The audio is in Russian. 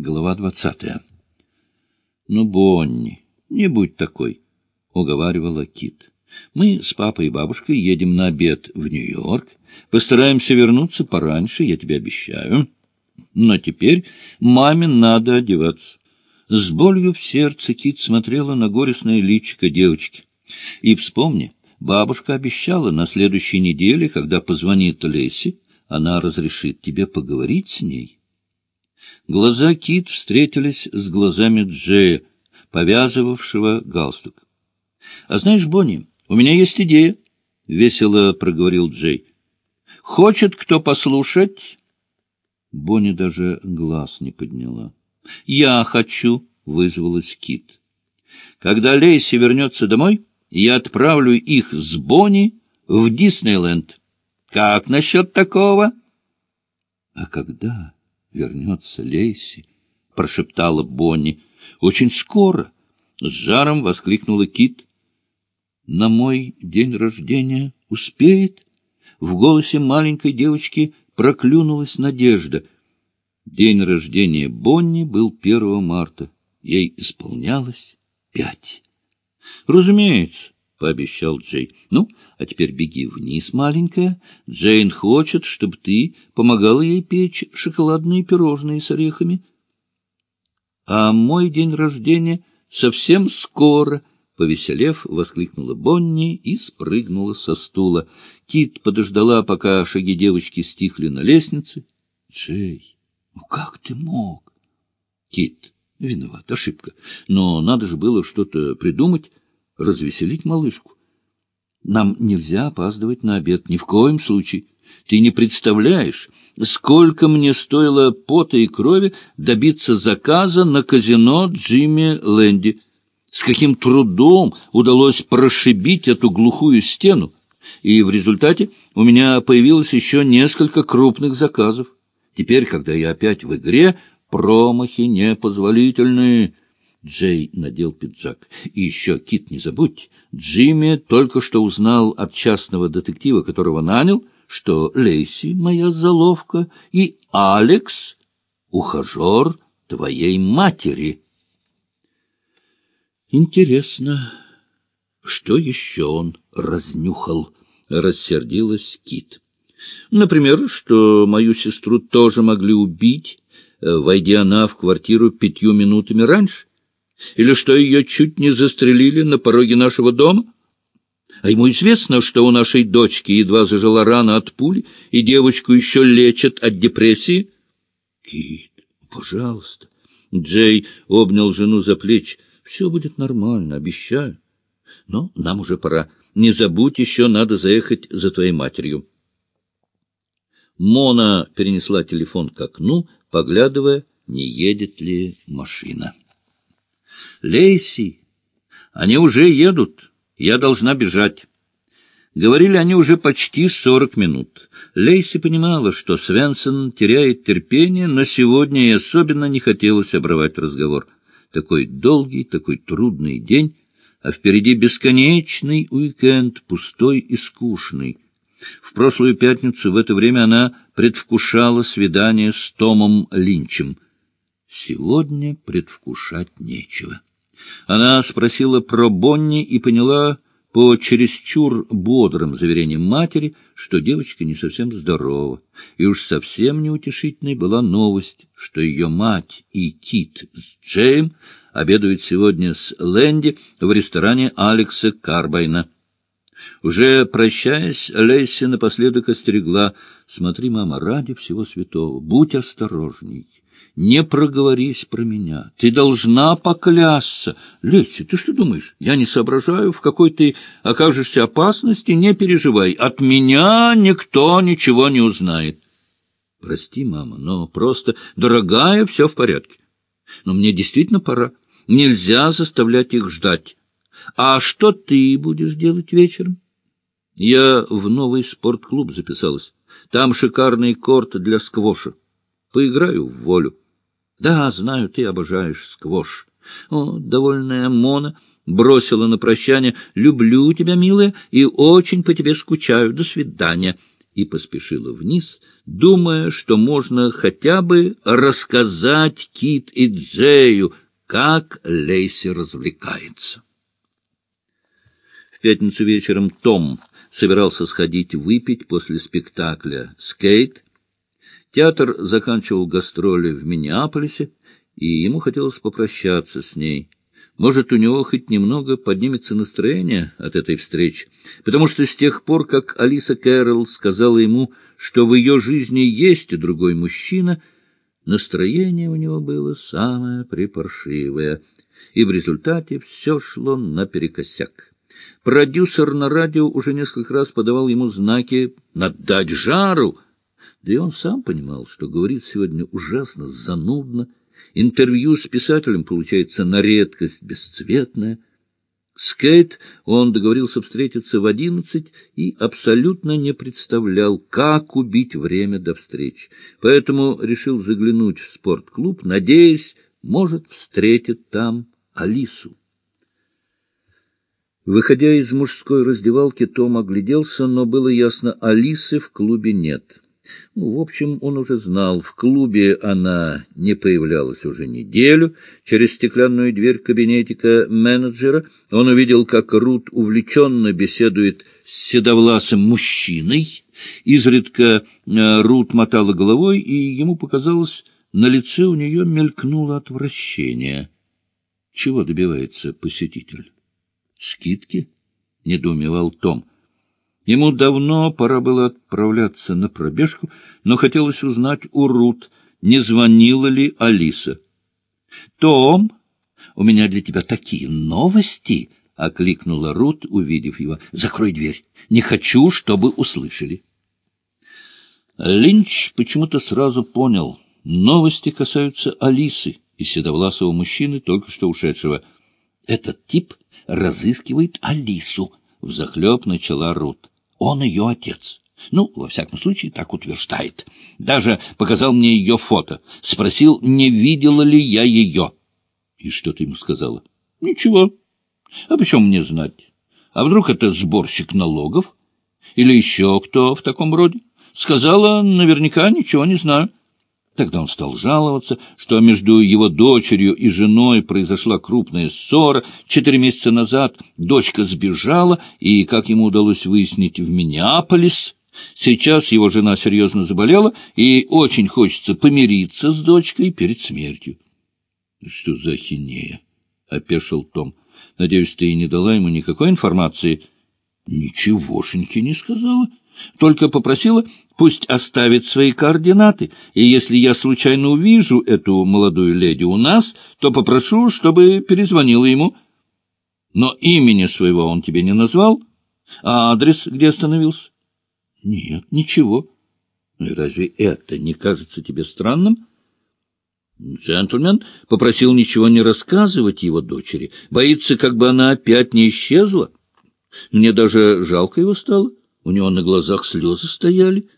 Глава двадцатая. — Ну, Бонни, не будь такой, — уговаривала Кит. — Мы с папой и бабушкой едем на обед в Нью-Йорк. Постараемся вернуться пораньше, я тебе обещаю. Но теперь маме надо одеваться. С болью в сердце Кит смотрела на горестное личико девочки. И вспомни, бабушка обещала на следующей неделе, когда позвонит Леси, она разрешит тебе поговорить с ней. Глаза Кит встретились с глазами Джея, повязывавшего галстук. — А знаешь, Бонни, у меня есть идея, — весело проговорил Джей. — Хочет кто послушать? Бонни даже глаз не подняла. — Я хочу, — вызвалась Кит. — Когда Лейси вернется домой, я отправлю их с Бонни в Диснейленд. Как насчет такого? — А когда? Вернется Лейси, — прошептала Бонни. — Очень скоро! — с жаром воскликнула Кит. — На мой день рождения успеет? В голосе маленькой девочки проклюнулась надежда. День рождения Бонни был 1 марта. Ей исполнялось пять. — Разумеется, — пообещал Джей. — Ну, а теперь беги вниз, маленькая. Джейн хочет, чтобы ты помогала ей печь шоколадные пирожные с орехами. — А мой день рождения совсем скоро, — повеселев, воскликнула Бонни и спрыгнула со стула. Кит подождала, пока шаги девочки стихли на лестнице. — Джей, ну как ты мог? — Кит, виноват, ошибка. Но надо же было что-то придумать развеселить малышку. Нам нельзя опаздывать на обед, ни в коем случае. Ты не представляешь, сколько мне стоило пота и крови добиться заказа на казино Джимми Лэнди. С каким трудом удалось прошибить эту глухую стену. И в результате у меня появилось еще несколько крупных заказов. Теперь, когда я опять в игре, промахи непозволительные. Джей надел пиджак. И еще, Кит, не забудь, Джимми только что узнал от частного детектива, которого нанял, что Лейси — моя заловка, и Алекс — ухажер твоей матери. Интересно, что еще он разнюхал? — рассердилась Кит. Например, что мою сестру тоже могли убить, э, войдя она в квартиру пятью минутами раньше. Или что ее чуть не застрелили на пороге нашего дома? А ему известно, что у нашей дочки едва зажила рана от пули, и девочку еще лечат от депрессии? Кит, пожалуйста. Джей обнял жену за плечи. Все будет нормально, обещаю. Но нам уже пора. Не забудь, еще надо заехать за твоей матерью. Мона перенесла телефон к окну, поглядывая, не едет ли машина. Лейси, они уже едут. Я должна бежать. Говорили они уже почти сорок минут. Лейси понимала, что Свенсон теряет терпение, но сегодня ей особенно не хотелось обрывать разговор. Такой долгий, такой трудный день, а впереди бесконечный уикенд, пустой и скучный. В прошлую пятницу в это время она предвкушала свидание с Томом Линчем. Сегодня предвкушать нечего. Она спросила про Бонни и поняла по чересчур бодрым заверениям матери, что девочка не совсем здорова. И уж совсем неутешительной была новость, что ее мать и Кит с Джейм обедают сегодня с Лэнди в ресторане Алекса Карбайна. Уже прощаясь, Лейси напоследок остерегла. «Смотри, мама, ради всего святого, будь осторожней» не проговорись про меня. Ты должна поклясться. Леся, ты что думаешь? Я не соображаю, в какой ты окажешься опасности. Не переживай. От меня никто ничего не узнает. Прости, мама, но просто, дорогая, все в порядке. Но мне действительно пора. Нельзя заставлять их ждать. А что ты будешь делать вечером? Я в новый спортклуб записалась. Там шикарный корт для сквоша. Поиграю в волю. Да, знаю, ты обожаешь сквош. О, довольная Мона бросила на прощание. Люблю тебя, милая, и очень по тебе скучаю. До свидания. и поспешила вниз, думая, что можно хотя бы рассказать Кит и Джею, как Лейси развлекается. В пятницу вечером Том собирался сходить выпить после спектакля «Скейт». Театр заканчивал гастроли в Миннеаполисе, и ему хотелось попрощаться с ней. Может, у него хоть немного поднимется настроение от этой встречи, потому что с тех пор, как Алиса Кэрролл сказала ему, что в ее жизни есть другой мужчина, настроение у него было самое припаршивое, и в результате все шло наперекосяк. Продюсер на радио уже несколько раз подавал ему знаки «наддать жару», да и он сам понимал, что говорит сегодня ужасно занудно, Интервью с писателем получается на редкость бесцветное. С Кейт он договорился встретиться в одиннадцать и абсолютно не представлял, как убить время до встречи. Поэтому решил заглянуть в спортклуб, надеясь, может, встретит там Алису. Выходя из мужской раздевалки, Том огляделся, но было ясно, Алисы в клубе нет. Ну, в общем, он уже знал, в клубе она не появлялась уже неделю. Через стеклянную дверь кабинетика менеджера он увидел, как Рут увлеченно беседует с седовласым мужчиной. Изредка э, Рут мотала головой, и ему показалось, на лице у нее мелькнуло отвращение. Чего добивается посетитель? Скидки? — недоумевал Том. Ему давно пора было отправляться на пробежку, но хотелось узнать у Рут, не звонила ли Алиса. — Том, у меня для тебя такие новости! — окликнула Рут, увидев его. — Закрой дверь. Не хочу, чтобы услышали. Линч почему-то сразу понял. Новости касаются Алисы и седовласого мужчины, только что ушедшего. Этот тип разыскивает Алису, — взахлеб начала Рут. Он ее отец. Ну, во всяком случае, так утверждает. Даже показал мне ее фото. Спросил, не видела ли я ее. И что ты ему сказала? Ничего. А почем мне знать? А вдруг это сборщик налогов? Или еще кто в таком роде? Сказала, наверняка ничего не знаю. Тогда он стал жаловаться, что между его дочерью и женой произошла крупная ссора. Четыре месяца назад дочка сбежала, и, как ему удалось выяснить, в Миннеаполис. Сейчас его жена серьезно заболела, и очень хочется помириться с дочкой перед смертью. — Что за ахинея? — опешил Том. — Надеюсь, ты не дала ему никакой информации? — Ничегошеньки не сказала. Только попросила Пусть оставит свои координаты, и если я случайно увижу эту молодую леди у нас, то попрошу, чтобы перезвонила ему. Но имени своего он тебе не назвал? А адрес где остановился? Нет, ничего. Ну и разве это не кажется тебе странным? Джентльмен попросил ничего не рассказывать его дочери. Боится, как бы она опять не исчезла. Мне даже жалко его стало. У него на глазах слезы стояли.